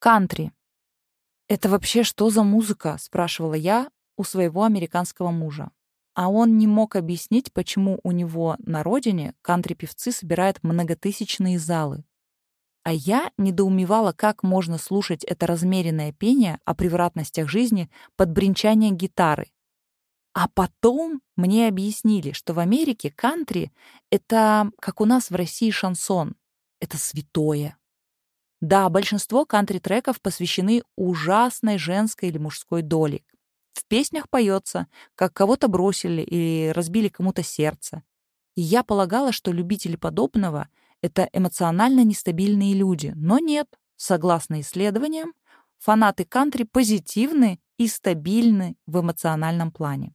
Кантри. «Это вообще что за музыка?» — спрашивала я у своего американского мужа. А он не мог объяснить, почему у него на родине кантри-певцы собирают многотысячные залы. А я недоумевала, как можно слушать это размеренное пение о превратностях жизни под бренчание гитары. А потом мне объяснили, что в Америке кантри — это, как у нас в России, шансон. Это святое. Да, большинство кантри-треков посвящены ужасной женской или мужской доле. В песнях поется, как кого-то бросили или разбили кому-то сердце. И я полагала, что любители подобного — это эмоционально нестабильные люди. Но нет, согласно исследованиям, фанаты кантри позитивны и стабильны в эмоциональном плане.